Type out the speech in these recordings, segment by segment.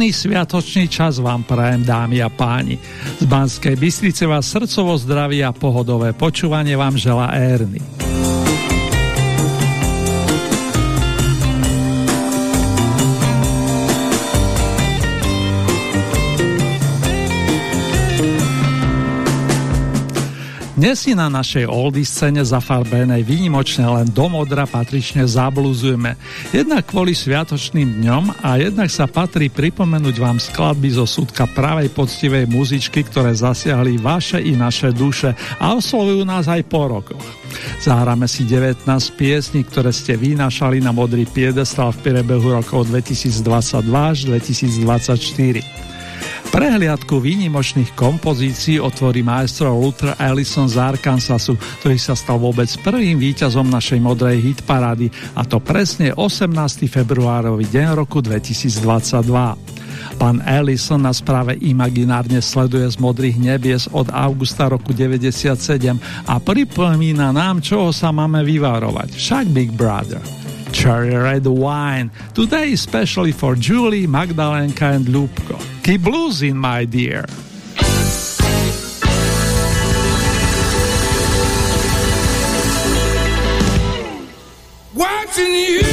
Pekný sviatočný čas vám prajem, dámy a páni. Z Banskej Bystrice vás srdcovo zdraví a pohodové počúvanie vám žela Erny. Dnes si na našej oldy scéne zafarbenej výnimočne len do modra patrične zablúzujeme. Jednak kvôli sviatočným dňom a jednak sa patrí pripomenúť vám skladby zo súdka pravej poctivej muzičky, ktoré zasiahli vaše i naše duše a oslovujú nás aj po rokoch. Zahráme si 19 piesní, ktoré ste vynášali na modrý piedestal v priebehu rokov 2022 až 2024. Prehliadku výnimočných kompozícií otvorí maestro Luther Ellison z Arkansasu, ktorý sa stal vôbec prvým víťazom našej modrej hitparády a to presne 18. februárový deň roku 2022. Pán Ellison nás práve imaginárne sleduje z modrých nebies od augusta roku 97 a pripomína nám, čoho sa máme vyvárovať. Však Big Brother. Cherry Red Wine, today especially for Julie, Magdalenka and Lupko. Keep bluesing, my dear. Watching you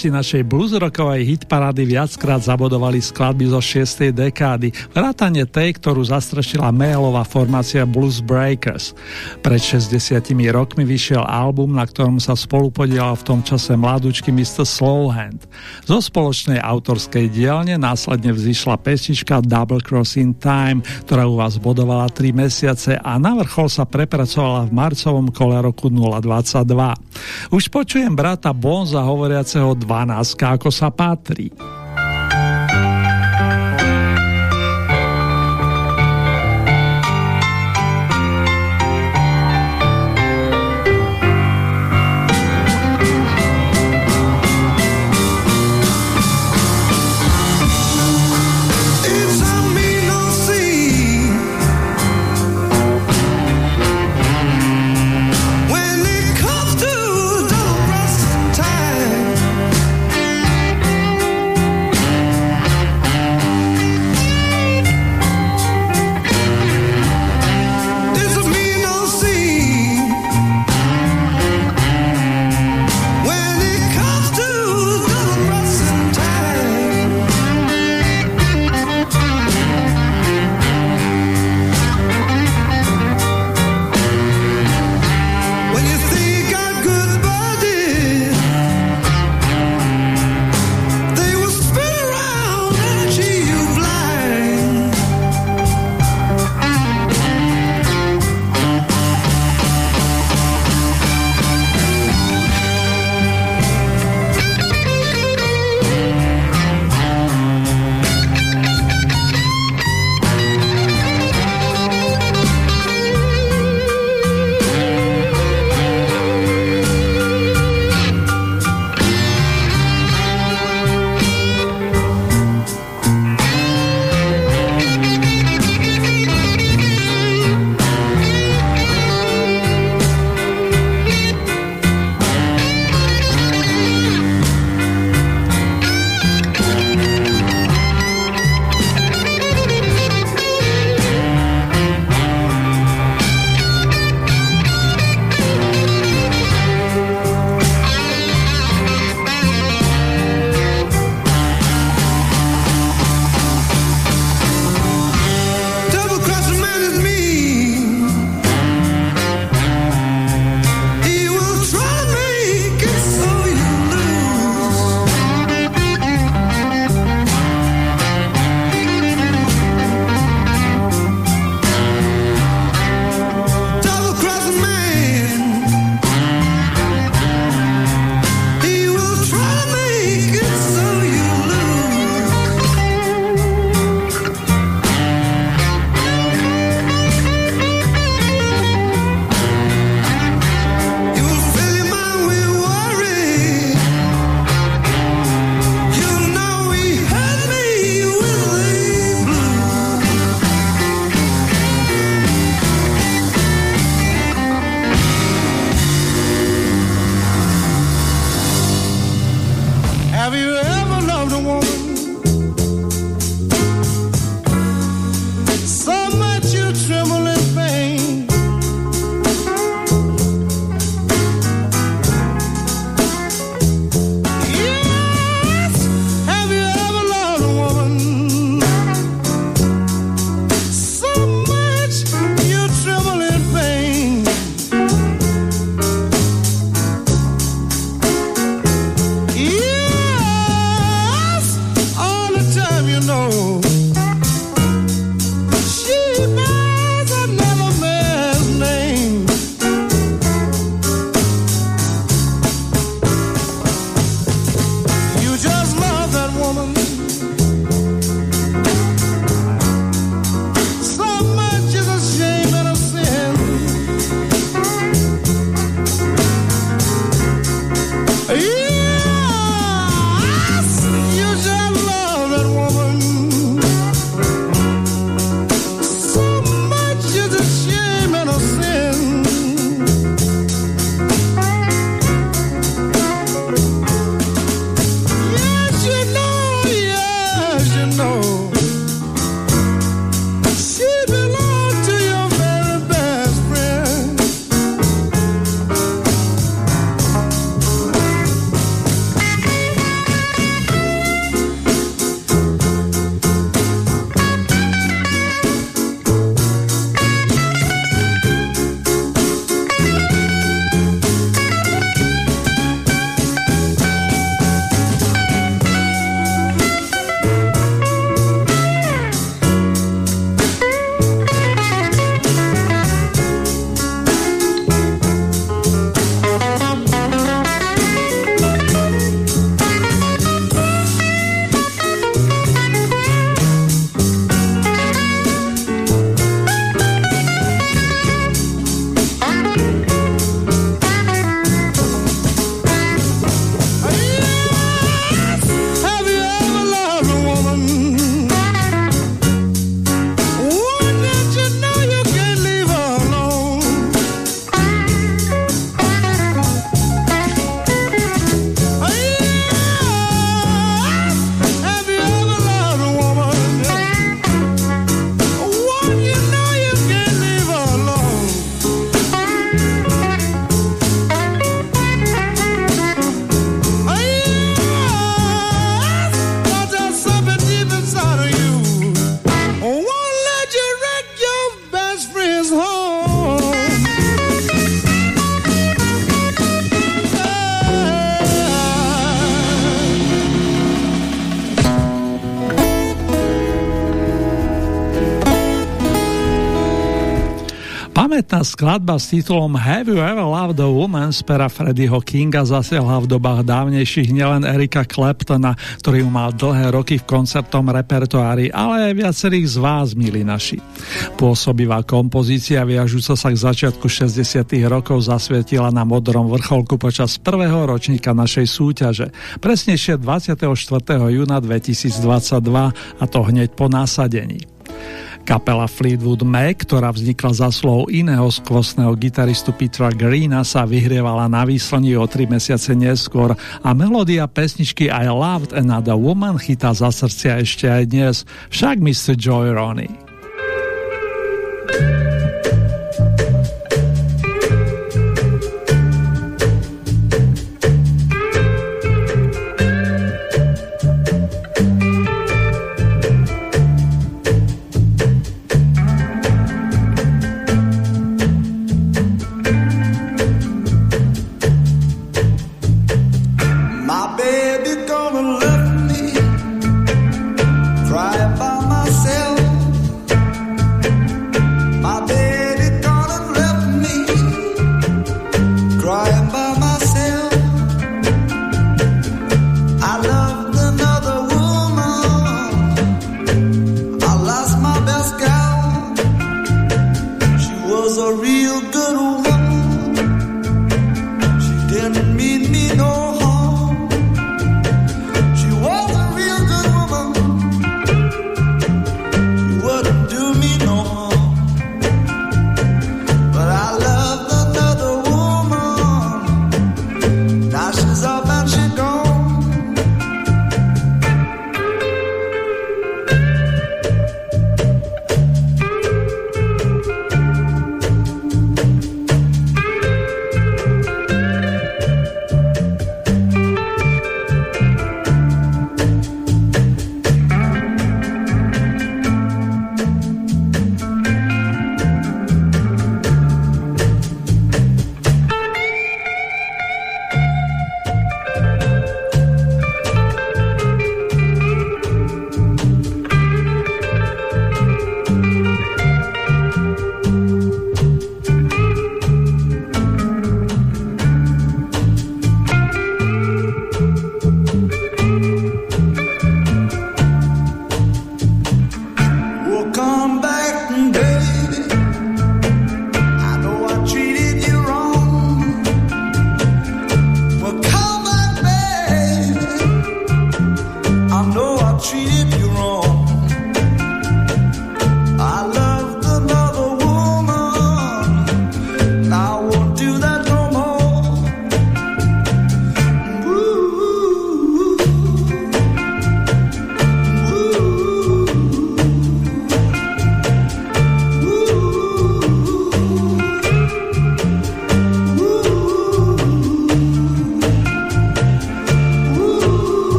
finalisti našej bluesrockovej hitparády viackrát zabodovali skladby zo 6. dekády, vrátane tej, ktorú zastrešila mailová formácia Blues Breakers. Pred 60 rokmi vyšiel album, na ktorom sa spolu podielal v tom čase mladúčky Mr. Slowhand. Zo spoločnej autorskej dielne následne vzýšla pesnička Double Cross in Time, ktorá u vás bodovala 3 mesiace a na vrchol sa prepracovala v marcovom kole roku 022. Už počujem brata Bonza hovoriaceho 2 dvanáctka, ako sa patrí. Skladba s titulom Have You Ever Loved a Woman z pera Freddyho Kinga zasiahla v dobách dávnejších nielen Erika Claptona, ktorý mal dlhé roky v koncertom repertoári, ale aj viacerých z vás, milí naši. Pôsobivá kompozícia viažúca sa k začiatku 60. rokov zasvietila na modrom vrcholku počas prvého ročníka našej súťaže, presnejšie 24. júna 2022 a to hneď po násadení. Kapela Fleetwood Mac, ktorá vznikla za slov iného skvostného gitaristu Petra Greena, sa vyhrievala na výslni o tri mesiace neskôr a melódia pesničky I Loved Another Woman chytá za srdcia ešte aj dnes, však Mr. Joy Ronnie.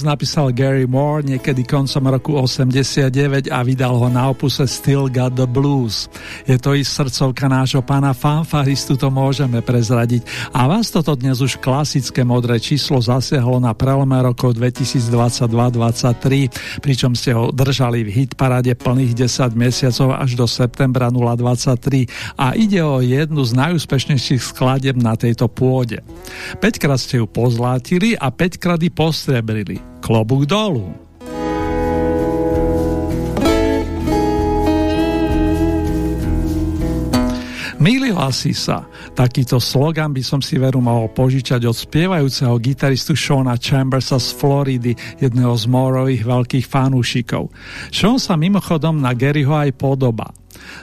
Blues napísal Gary Moore niekedy koncom roku 89 a vydal ho na opuse Still Got the Blues. Je to i srdcovka nášho pána fanfaristu, to môžeme prezradiť. A vás toto dnes už klasické modré číslo zasiahlo na prelome rokov 2022-2023, pričom ste ho držali v hitparade plných 10 mesiacov až do septembra 023 a ide o jednu z najúspešnejších skladeb na tejto pôde. 5 krát ste ju pozlátili a 5 krát i post ostrebrili. Klobúk dolu. Mýlila si sa. Takýto slogan by som si veru mohol požičať od spievajúceho gitaristu Shona Chambersa z Floridy, jedného z Morových veľkých fanúšikov. Sean sa mimochodom na Garyho aj podoba.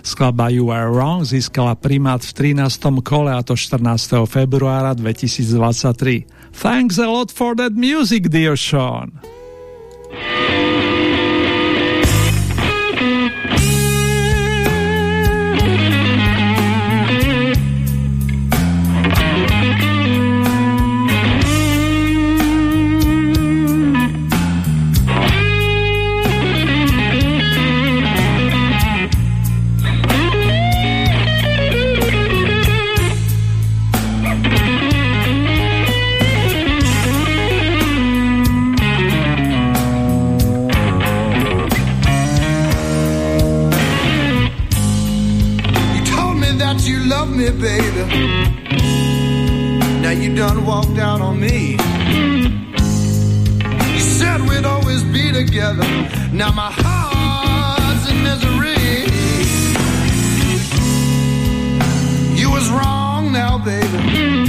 Skladba You Are Wrong získala primát v 13. kole a to 14. februára 2023. Thanks a lot for that music, dear Sean. you done walked out on me. You said we'd always be together. Now my heart's in misery. You was wrong now, baby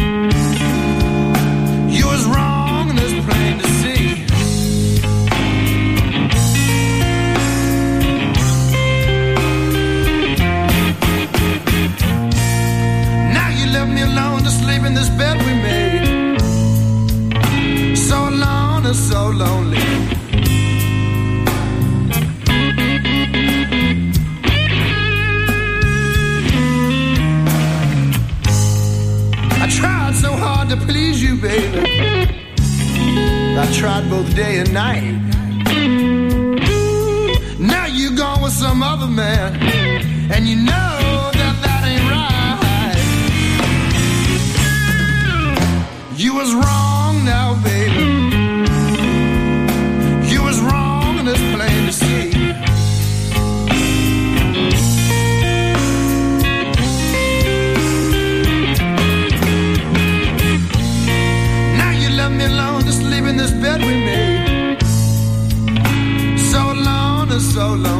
I tried both day and night. Now you gone with some other man. so long.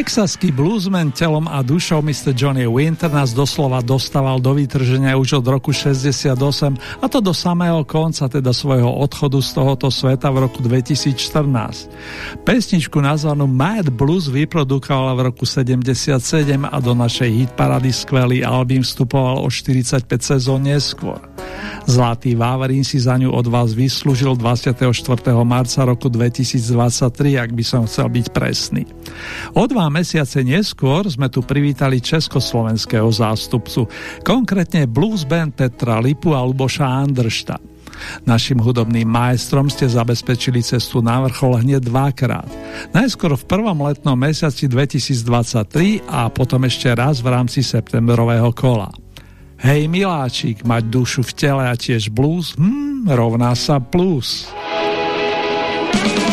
Texaský bluesman telom a dušou Mr. Johnny Winter nás doslova dostával do vytrženia už od roku 68 a to do samého konca, teda svojho odchodu z tohoto sveta v roku 2014. Pesničku nazvanú Mad Blues vyprodukovala v roku 77 a do našej hitparady skvelý album vstupoval o 45 sezón neskôr. Zlatý Váverín si za ňu od vás vyslúžil 24. marca roku 2023, ak by som chcel byť presný. O dva mesiace neskôr sme tu privítali československého zástupcu, konkrétne blues band Petra Lipu a Luboša Andršta. Našim hudobným majstrom ste zabezpečili cestu na vrchol hneď dvakrát. Najskôr v prvom letnom mesiaci 2023 a potom ešte raz v rámci septembrového kola. Hej miláčik, mať dušu v tele a tiež blues, hm, rovná sa plus. doggone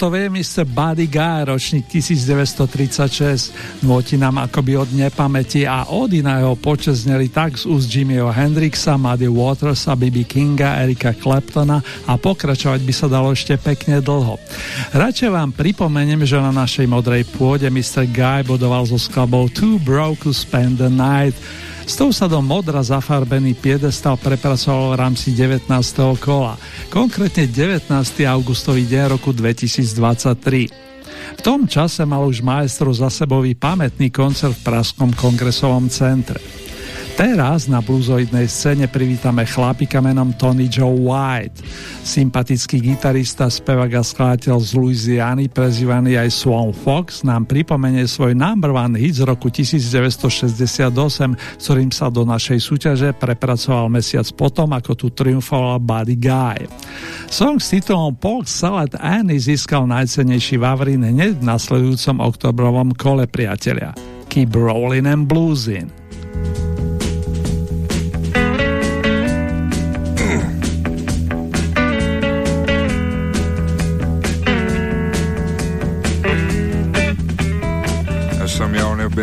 toto vie Mr. Buddy Guy, ročník 1936. Nôti nám akoby od nepamäti a ody na jeho počas zneli tak z úst Jimmyho Hendrixa, Muddy Watersa, B.B. Kinga, Erika Claptona a pokračovať by sa dalo ešte pekne dlho. Radšej vám pripomeniem, že na našej modrej pôde Mr. Guy bodoval so skladbou Too Broke to Spend the Night, s tou sa do modra zafarbený piedestal prepracoval v rámci 19. kola, konkrétne 19. augustový deň roku 2023. V tom čase mal už maestro za sebový pamätný koncert v Praskom kongresovom centre. Teraz na bluzoidnej scéne privítame chlapika menom Tony Joe White. Sympatický gitarista, spevak a skladateľ z Louisiany, prezývaný aj Swan Fox, nám pripomenie svoj number one hit z roku 1968, ktorým sa do našej súťaže prepracoval mesiac potom, ako tu triumfoval Buddy Guy. Song s titulom Pork Salad Annie získal najcenejší Vavrin hneď v nasledujúcom oktobrovom kole priatelia. Keep rolling and bluesing.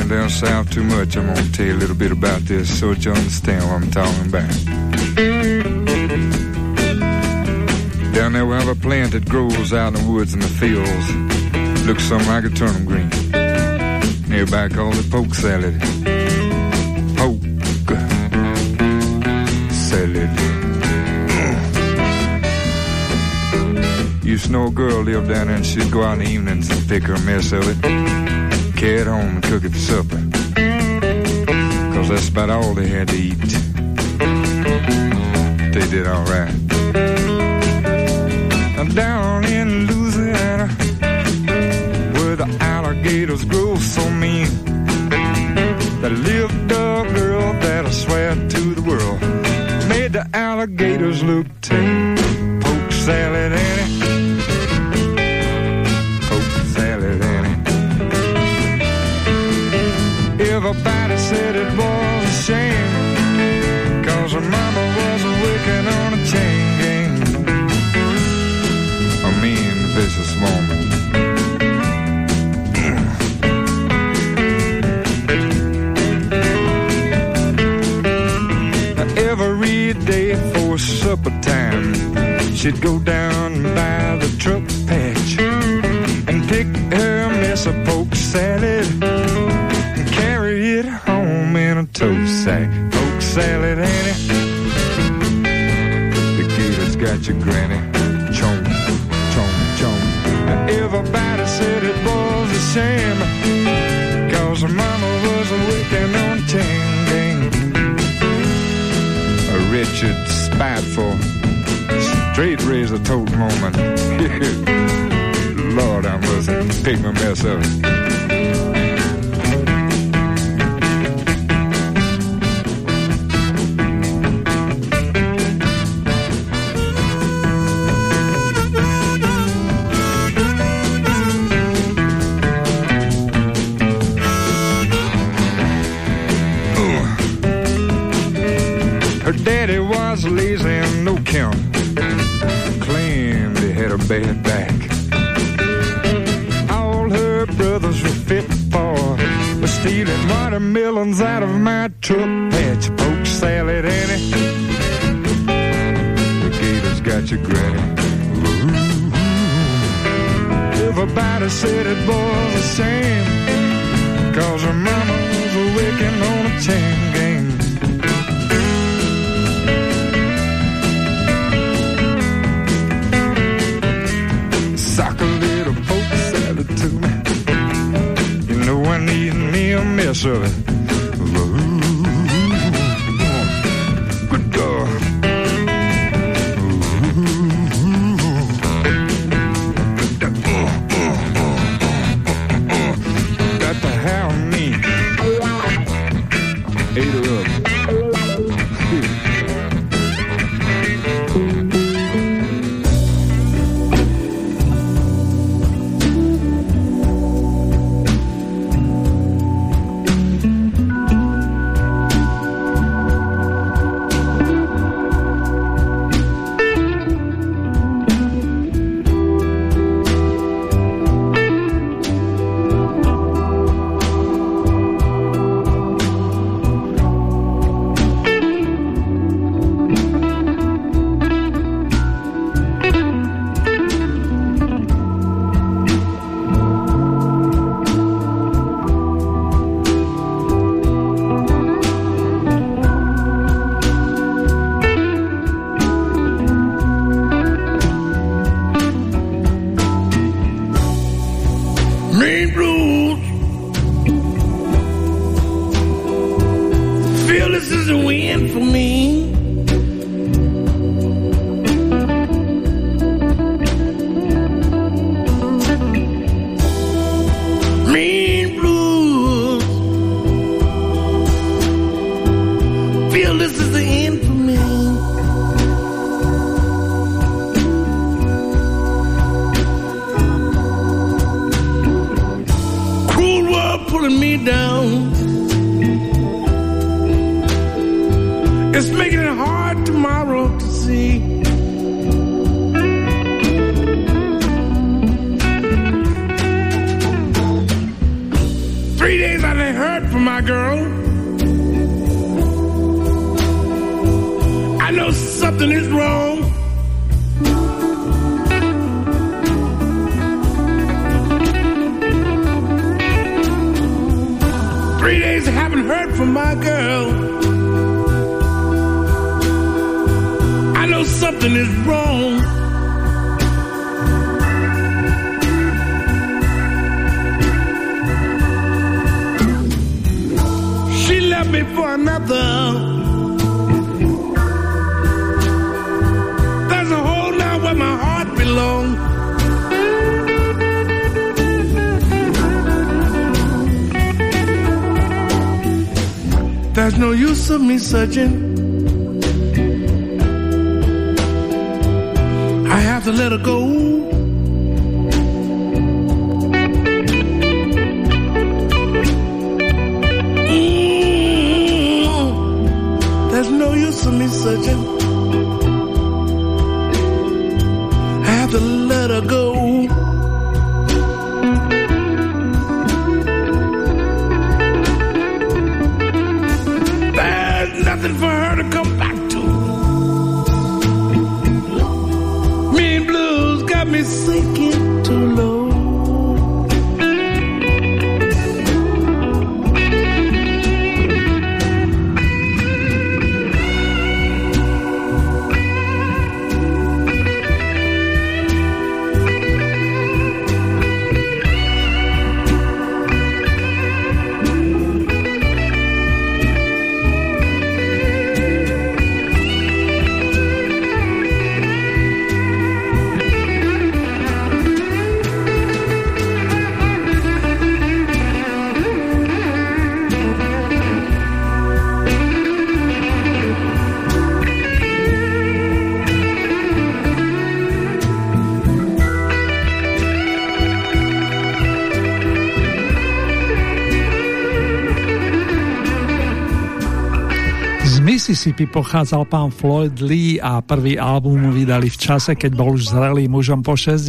Down south too much, I'm gonna tell you a little bit about this so that you understand what I'm talking about. Down there we have a plant that grows out in the woods and the fields. Looks something like a turnip green. Everybody calls it poke salad. Poke salad. Used to know a girl lived down there and she'd go out in the evenings and pick her mess of it carry home and cook it for supper. Cause that's about all they had to eat. They did alright. Down in Louisiana, where the alligators grow so mean, there lived a girl that I swear to the world made the alligators look tame. Poke salad and she'd go down by the truck patch and pick her mess of poke salad and carry it home in a toast sack. Poke salad, Annie. The gator's got your granny. Chomp, chomp, chomp. Everybody said it was a shame. Cause her mama was working on chain gang. A wretched, spiteful, straight razor, a tote moment. Lord, I must pick my mess up. Ooh. Her daddy was lazy and no count watermelons out of my truck patch. Poke salad, Annie. The gators got your granny. Everybody said it was a shame. Cause her mama was a working on a chain a little poke salad to me. You know I need me a mess of it. something is wrong. Three days I haven't heard from my girl. I know something is wrong. She left me for another. There's no use of me searching. I have to let her go. Mm -hmm. There's no use of me searching. Mississippi pochádzal pán Floyd Lee a prvý album vydali v čase, keď bol už zrelým mužom po 60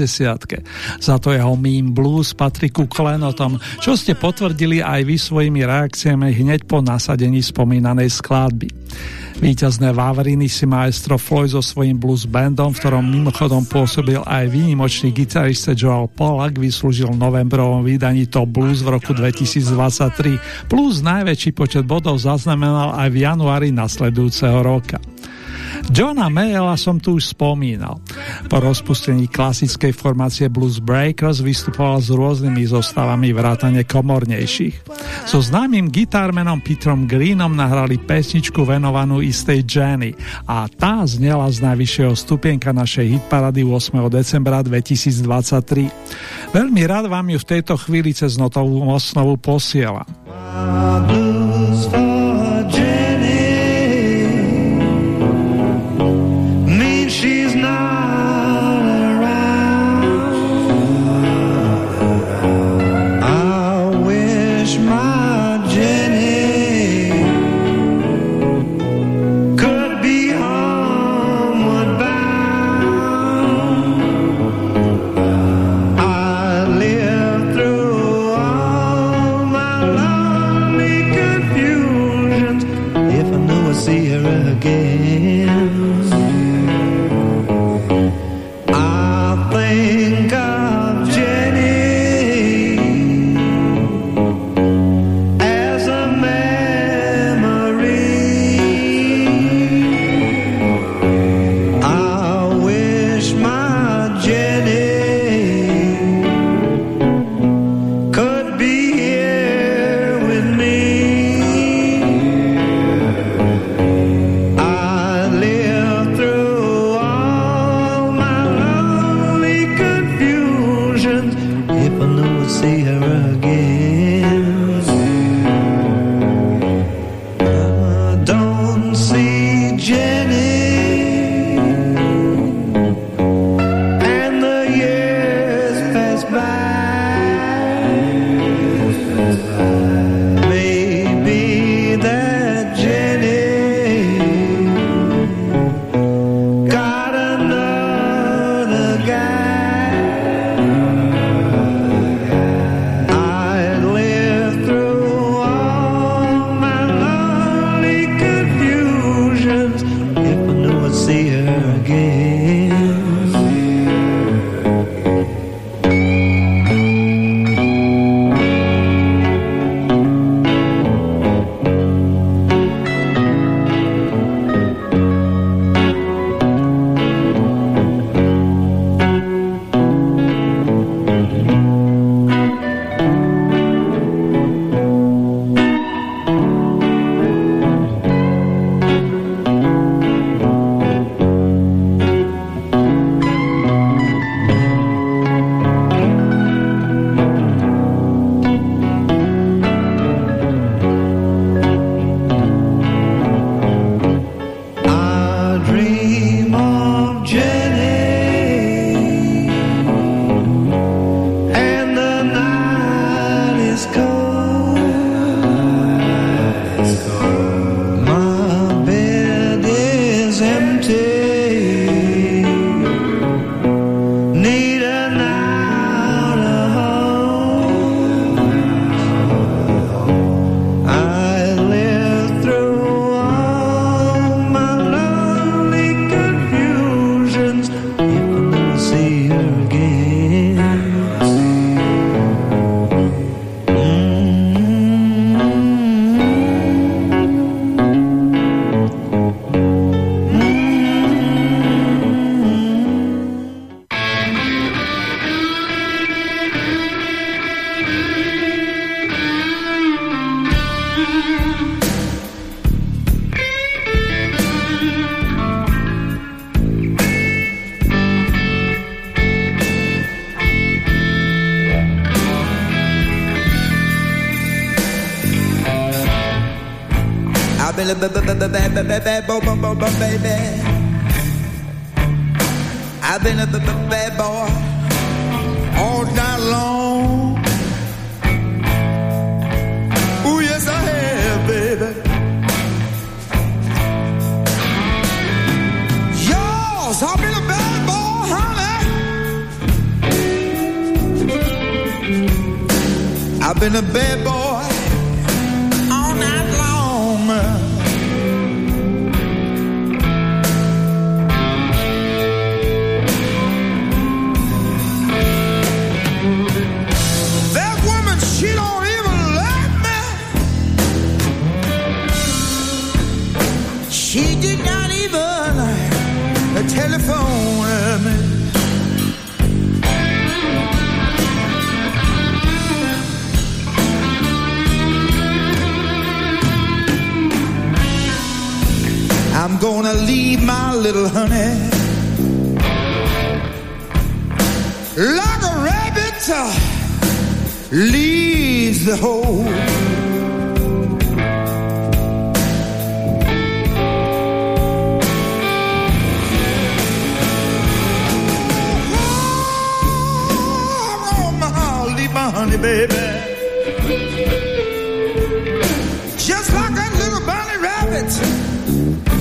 Za to jeho Mean Blues patrí ku klenotom, čo ste potvrdili aj vy svojimi reakciami hneď po nasadení spomínanej skladby. Výťazné Vavriny si maestro Floyd so svojím blues bandom, v ktorom mimochodom pôsobil aj výnimočný gitarista Joel Pollack, vyslúžil novembrovom vydaní Top Blues v roku 2023, plus najväčší počet bodov zaznamenal aj v januári nasledujúceho roka. Johna Mayela som tu už spomínal. Po rozpustení klasickej formácie Blues Breakers vystupoval s rôznymi zostavami vrátane komornejších. So známym gitármenom Petrom Greenom nahrali pesničku venovanú istej Jenny a tá znela z najvyššieho stupienka našej hitparady 8. decembra 2023. Veľmi rád vám ju v tejto chvíli cez notovú osnovu posielam.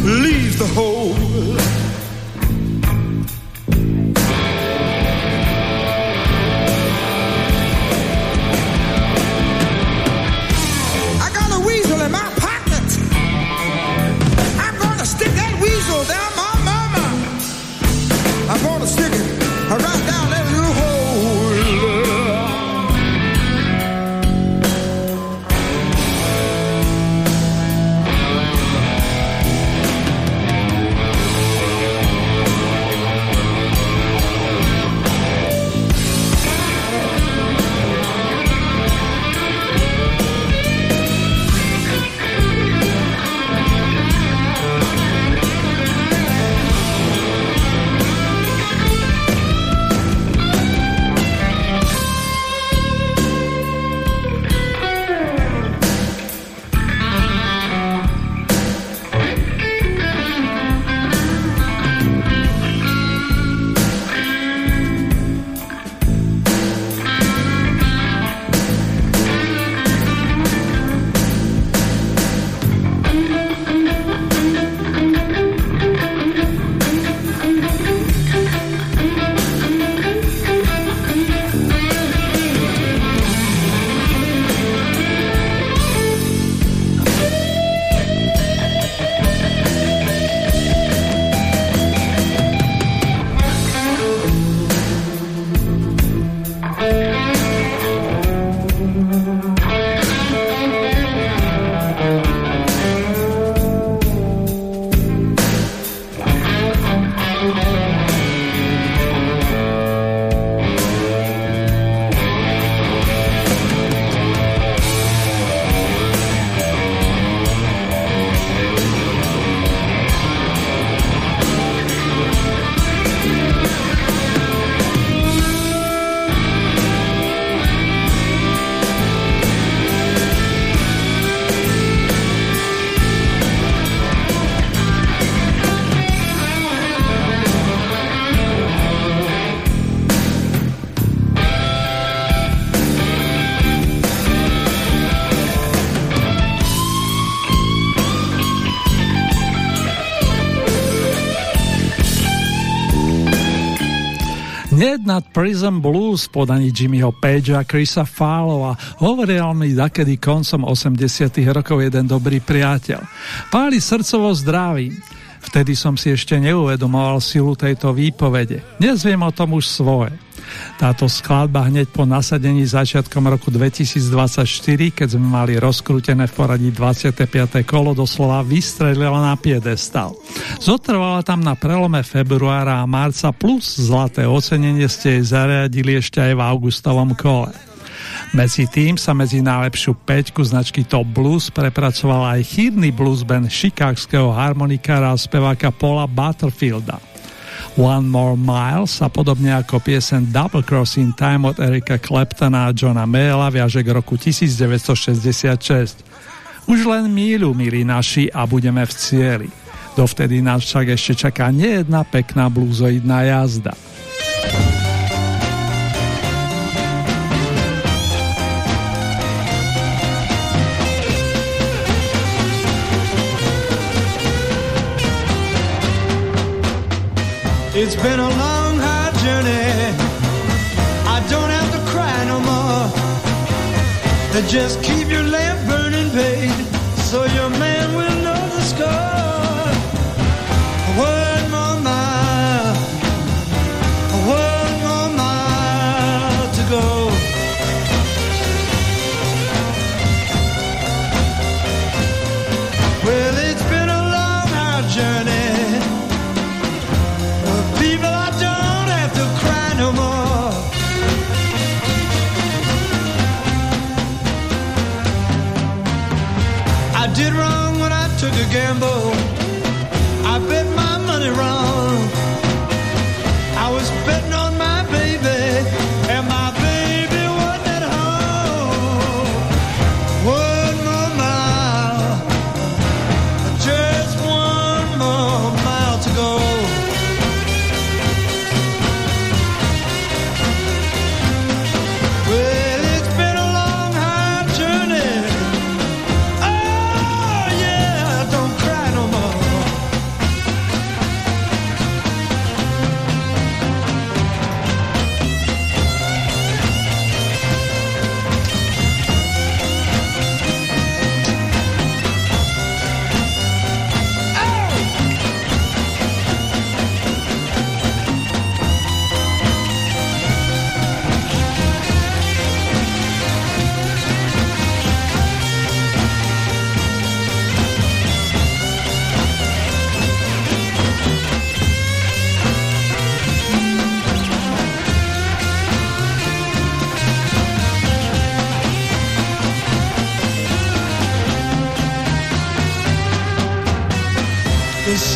Leaves the hole. Nejednať Prison Blues v podaní Jimmyho Page a Chrisa Fallova hovoril mi dakedy koncom 80 rokov jeden dobrý priateľ. Páli srdcovo zdravím. Vtedy som si ešte neuvedomoval silu tejto výpovede. Dnes viem o tom už svoje. Táto skladba hneď po nasadení začiatkom roku 2024, keď sme mali rozkrútené v poradí 25. kolo, doslova vystrelila na piedestal. Zotrvala tam na prelome februára a marca plus zlaté ocenenie ste jej zariadili ešte aj v augustovom kole. Medzi tým sa medzi najlepšiu peťku značky Top Blues prepracoval aj chýrny blues band šikákského harmonikára a speváka Paula Butterfielda. One More Miles a podobne ako piesen Double Crossing Time od Erika Claptona a Johna Mayla viaže k roku 1966. Už len míľu, milí naši, a budeme v cieli. Dovtedy nás však ešte čaká nejedna pekná blúzoidná jazda. It's been a long, hard journey. I don't have to cry no more. Just keep your legs.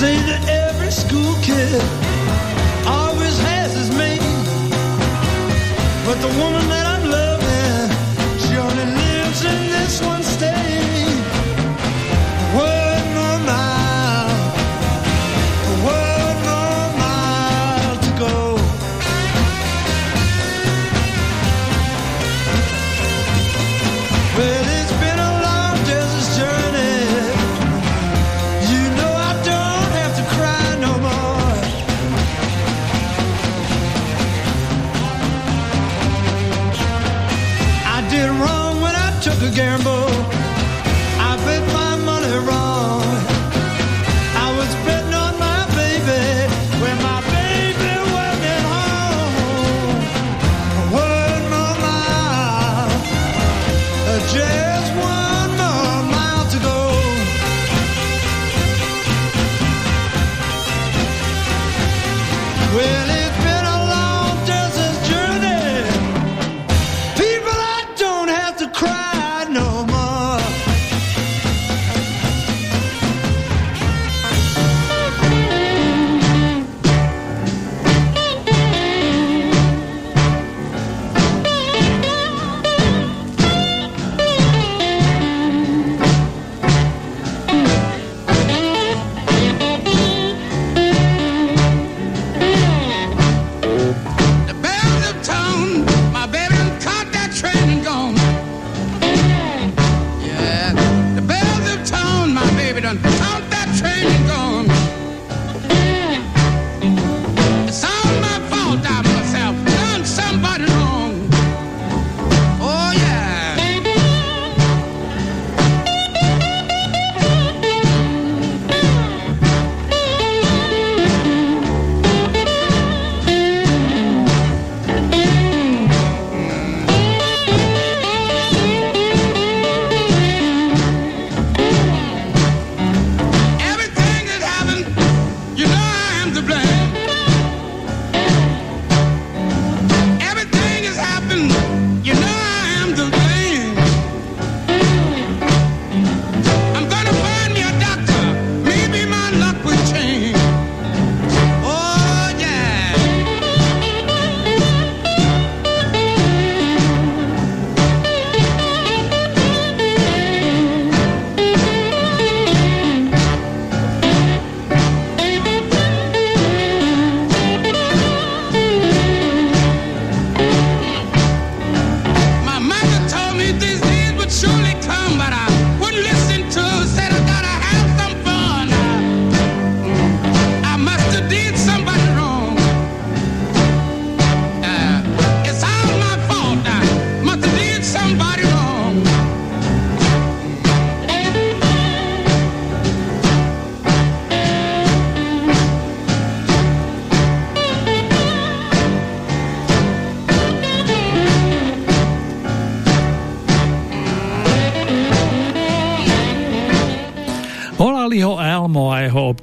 Say that every school kid. Always has his mate, but the woman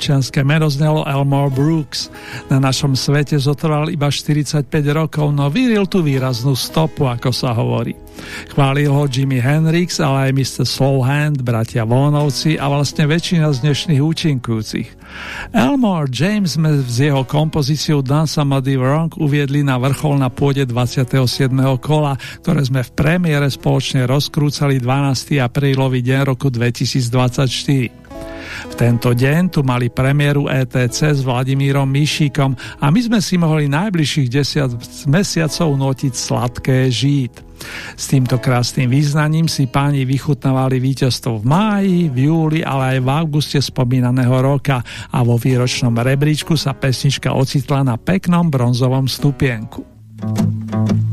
občianské meno znelo Elmore Brooks. Na našom svete zotrval iba 45 rokov, no vyril tú výraznú stopu, ako sa hovorí. Chválil ho Jimi Hendrix, ale aj Mr. Soulhand, bratia Vonovci a vlastne väčšina z dnešných účinkujúcich. Elmore James sme s jeho kompozíciou Dance Somebody Wrong uviedli na vrchol na pôde 27. kola, ktoré sme v premiére spoločne rozkrúcali 12. aprílový deň roku 2024. V tento deň tu mali premiéru ETC s Vladimírom Mišíkom a my sme si mohli najbližších 10 mesiacov notiť sladké žít. S týmto krásnym význaním si páni vychutnávali víťazstvo v máji, v júli, ale aj v auguste spomínaného roka a vo výročnom rebríčku sa pesnička ocitla na peknom bronzovom stupienku. řece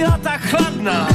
Nebyla tak chladná,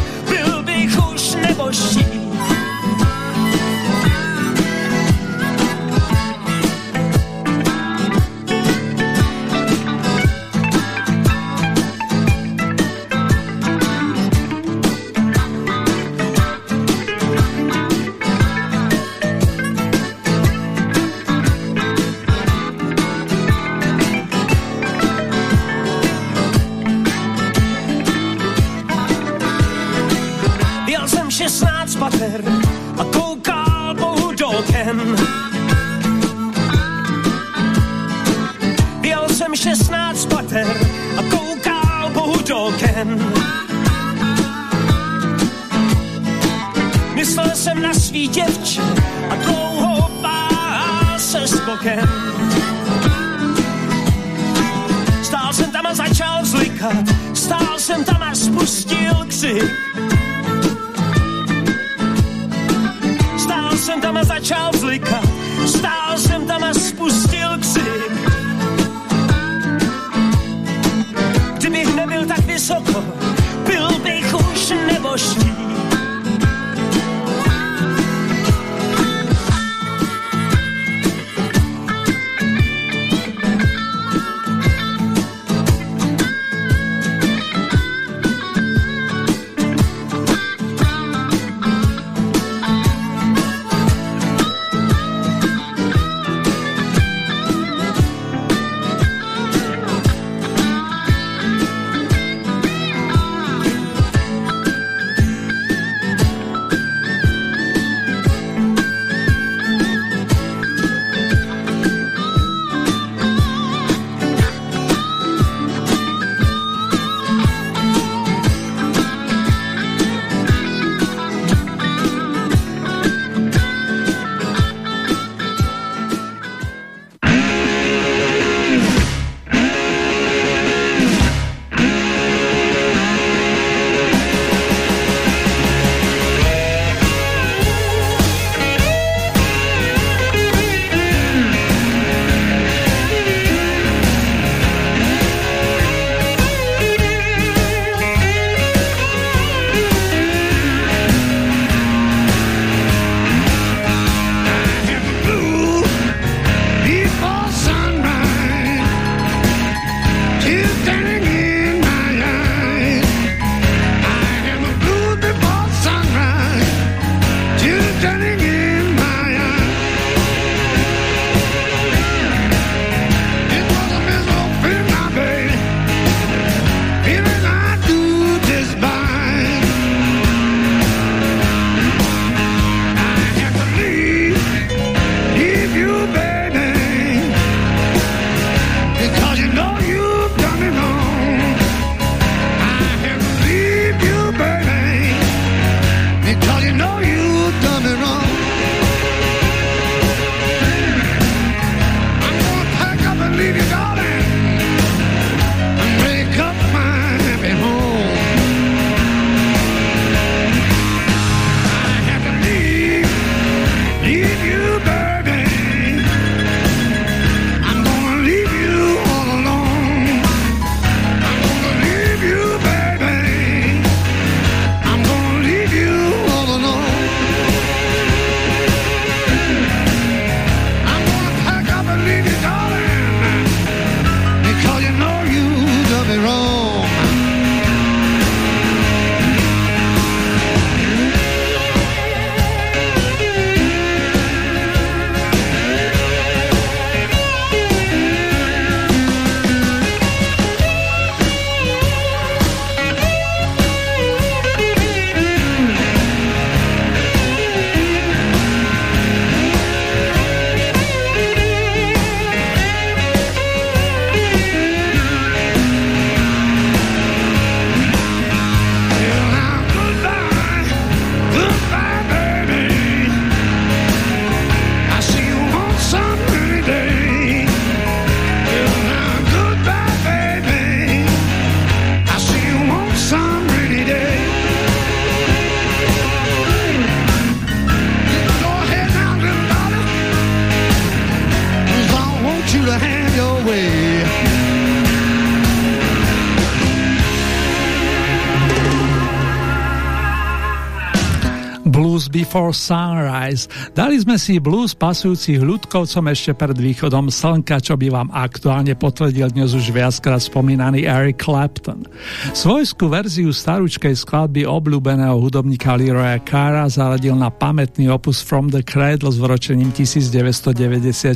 Before Sunrise. Dali sme si blues pasujúcich ľudkovcom ešte pred východom slnka, čo by vám aktuálne potvrdil dnes už viackrát spomínaný Eric Clapton. Svojskú verziu staručkej skladby obľúbeného hudobníka Leroya Cara zaradil na pamätný opus From the Cradle s vročením 1994.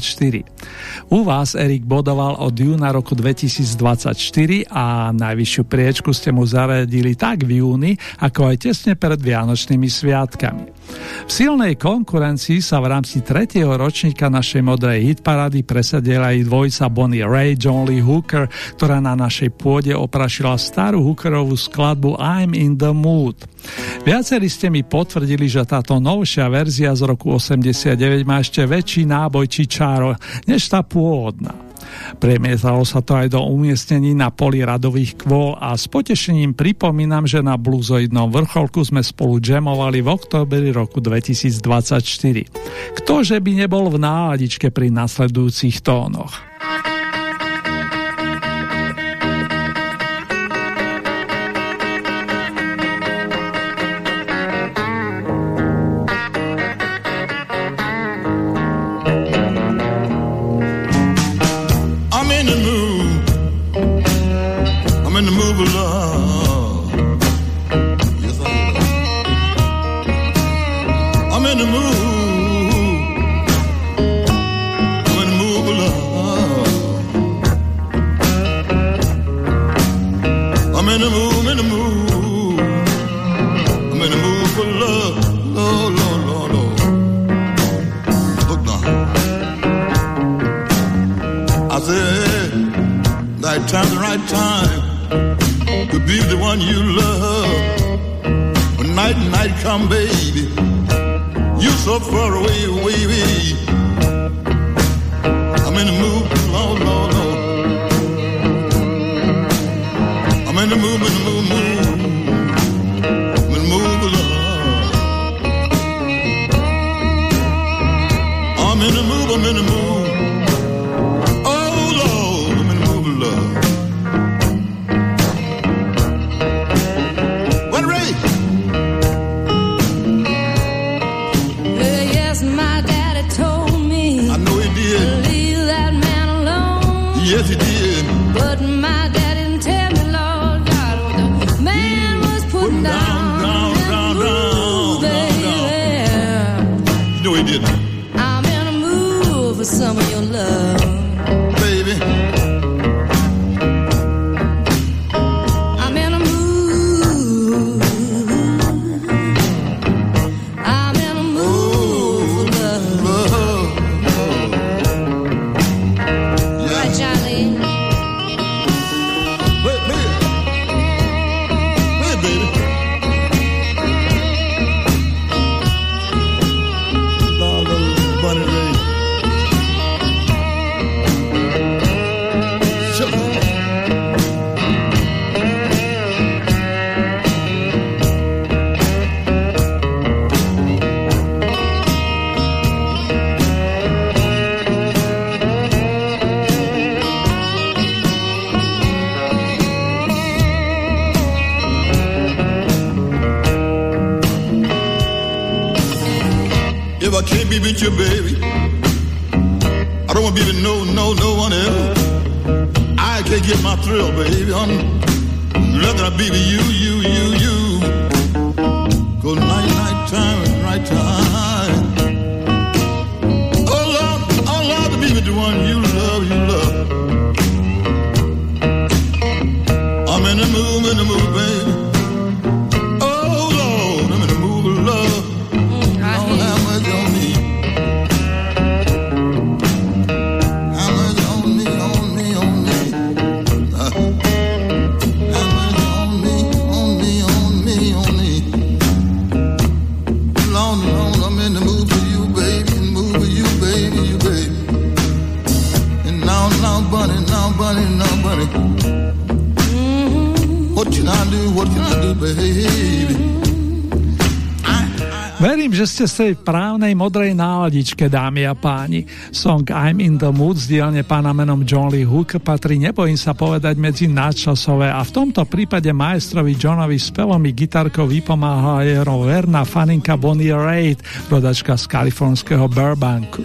U vás Erik bodoval od júna roku 2024 a najvyššiu priečku ste mu zaradili tak v júni, ako aj tesne pred Vianočnými sviatkami. Silnej konkurencii sa v rámci tretieho ročníka našej modrej hitparády presadila aj dvojca Bonnie Ray, John Lee Hooker, ktorá na našej pôde oprašila starú Hookerovú skladbu I'm in the Mood. Viacerí ste mi potvrdili, že táto novšia verzia z roku 89 má ešte väčší náboj či čáro než tá pôvodná. Premietalo sa to aj do umiestnení na poli radových kvôl a s potešením pripomínam, že na bluzoidnom vrcholku sme spolu džemovali v oktobri roku 2024. Ktože by nebol v náladičke pri nasledujúcich tónoch? be with you, baby. I don't want to be with no, no, no one else. I can't get my thrill, baby. I'm not to be with you, you, you, you. Ste z tej právnej modrej náladičke, dámy a páni. Song I'm in the mood z dielne pána menom John Lee Hooker patrí, nebojím sa povedať, medzi nadčasové a v tomto prípade majstrovi Johnovi spevom i gitarkou vypomáha aj verná faninka Bonnie Raitt, rodačka z kalifornského Burbanku.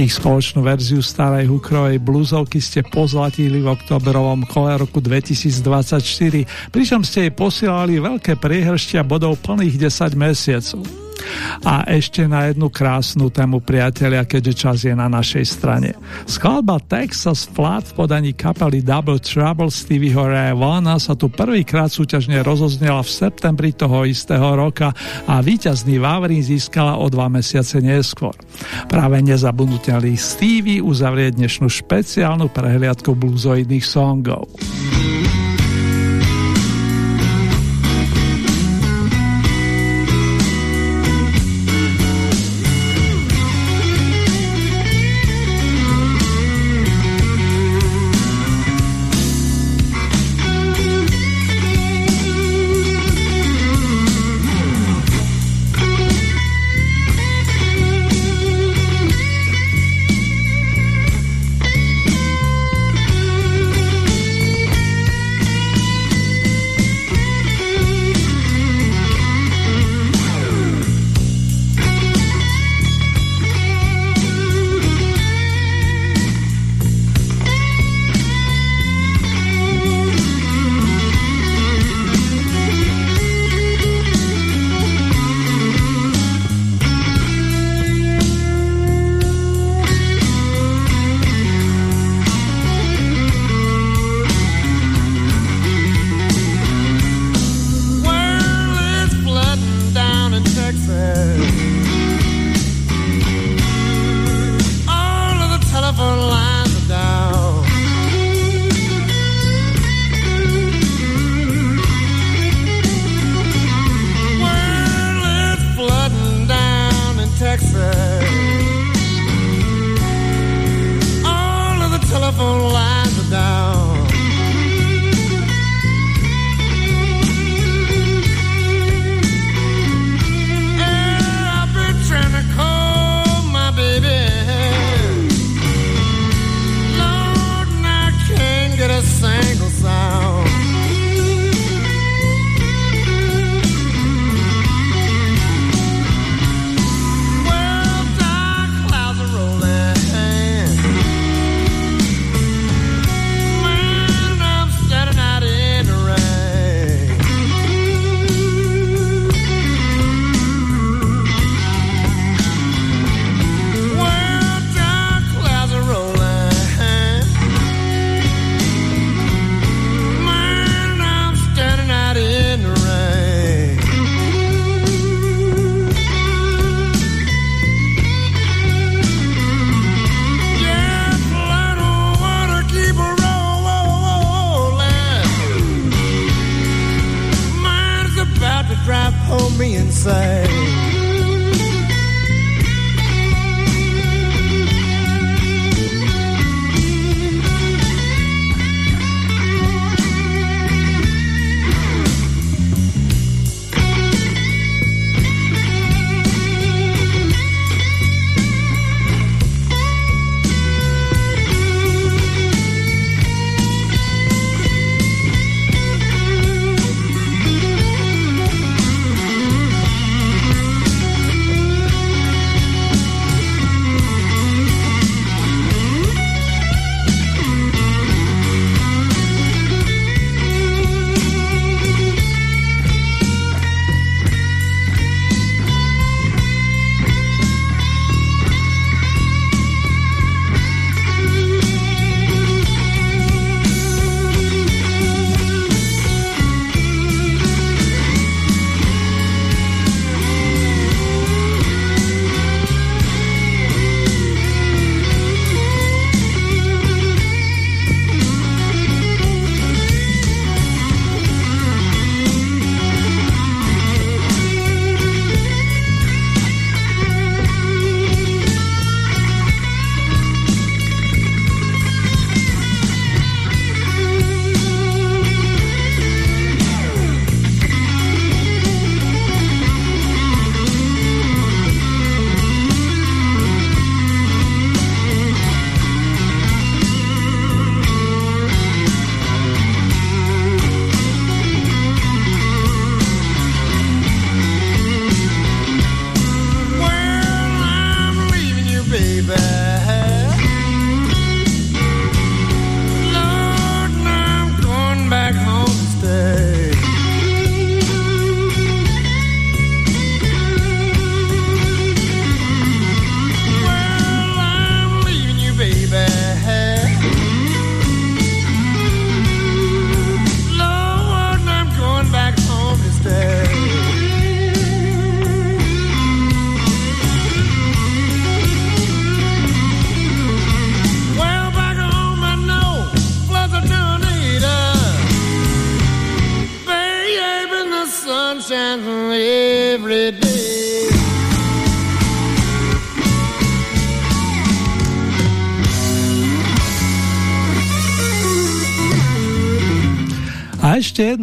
Ich spoločnú verziu starej Hookerovej blúzovky ste pozlatili v oktobrovom kole roku 2024, pričom ste jej posielali veľké priehrštia bodov plných 10 mesiacov. A ešte na jednu krásnu tému, priatelia, keďže čas je na našej strane. Skladba Texas Flat v podaní kapely Double Trouble Stevieho Ray Vana sa tu prvýkrát súťažne rozoznela v septembri toho istého roka a víťazný Vavrín získala o dva mesiace neskôr. Práve nezabudnutelný Stevie uzavrie dnešnú špeciálnu prehliadku bluzoidných songov.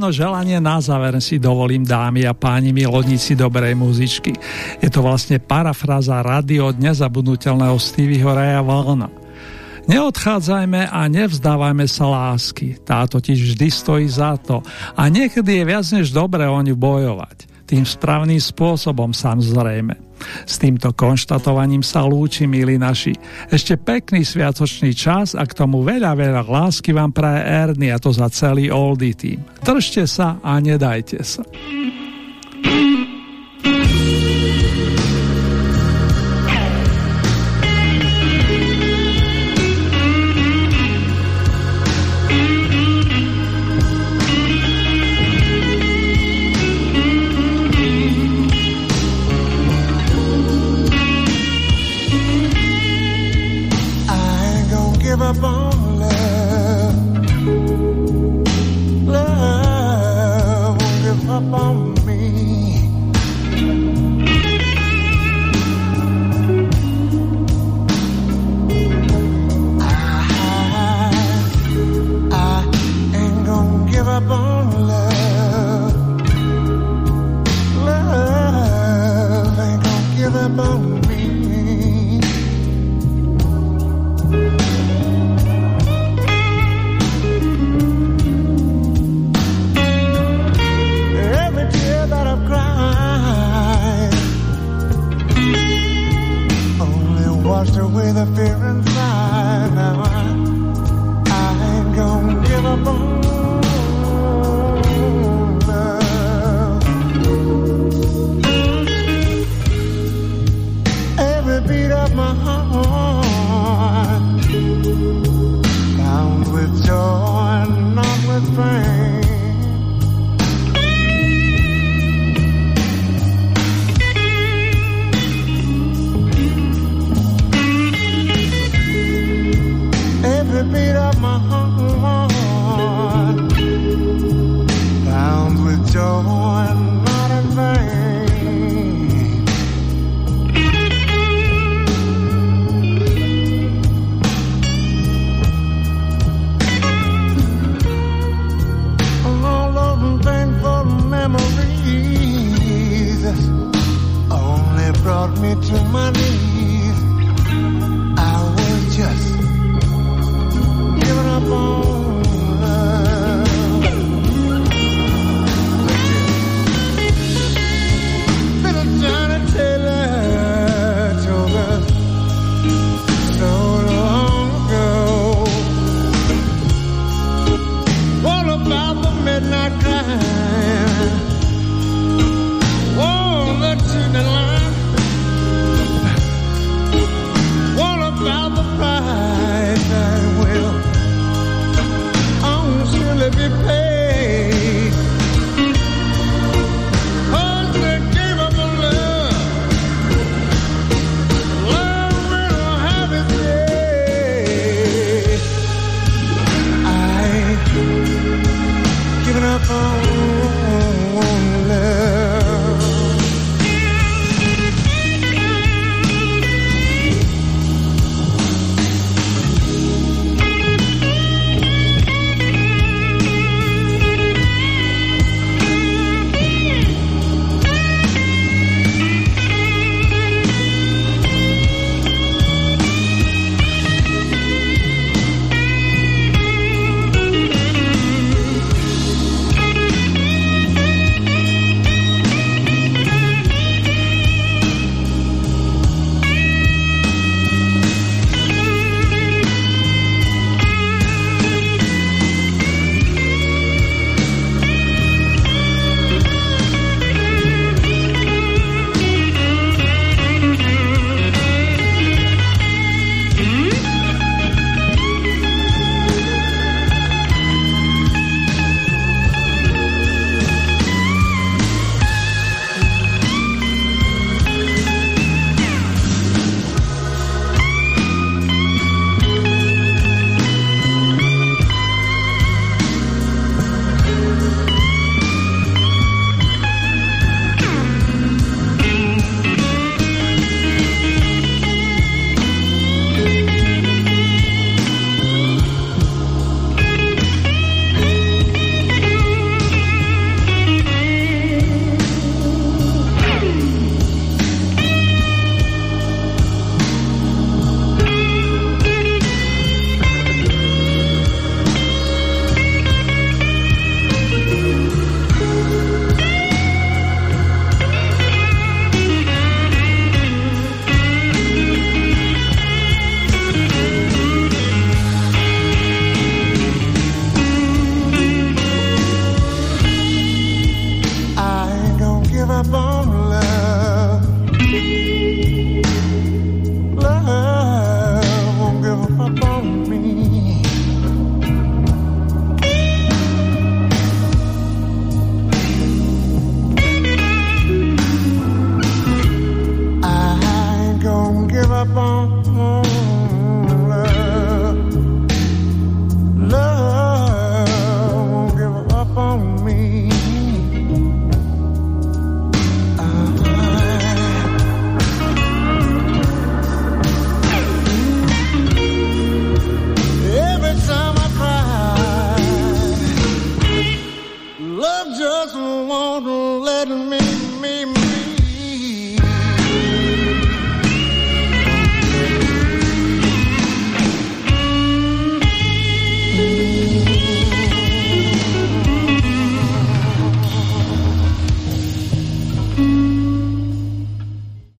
Želanie na záver si dovolím, dámy a páni milodníci dobrej muzičky. Je to vlastne parafráza radio nezabudnutelného Stevieho Raya Valna. Neodchádzajme a nevzdávajme sa lásky. Tá totiž vždy stojí za to. A niekedy je viac než dobré o ňu bojovať. Tým správnym spôsobom samozrejme. S týmto konštatovaním sa lúči, milí naši. Ešte pekný sviatočný čas a k tomu veľa, veľa lásky vám praje Ernie a to za celý Oldie tým. Držte sa a nedajte sa.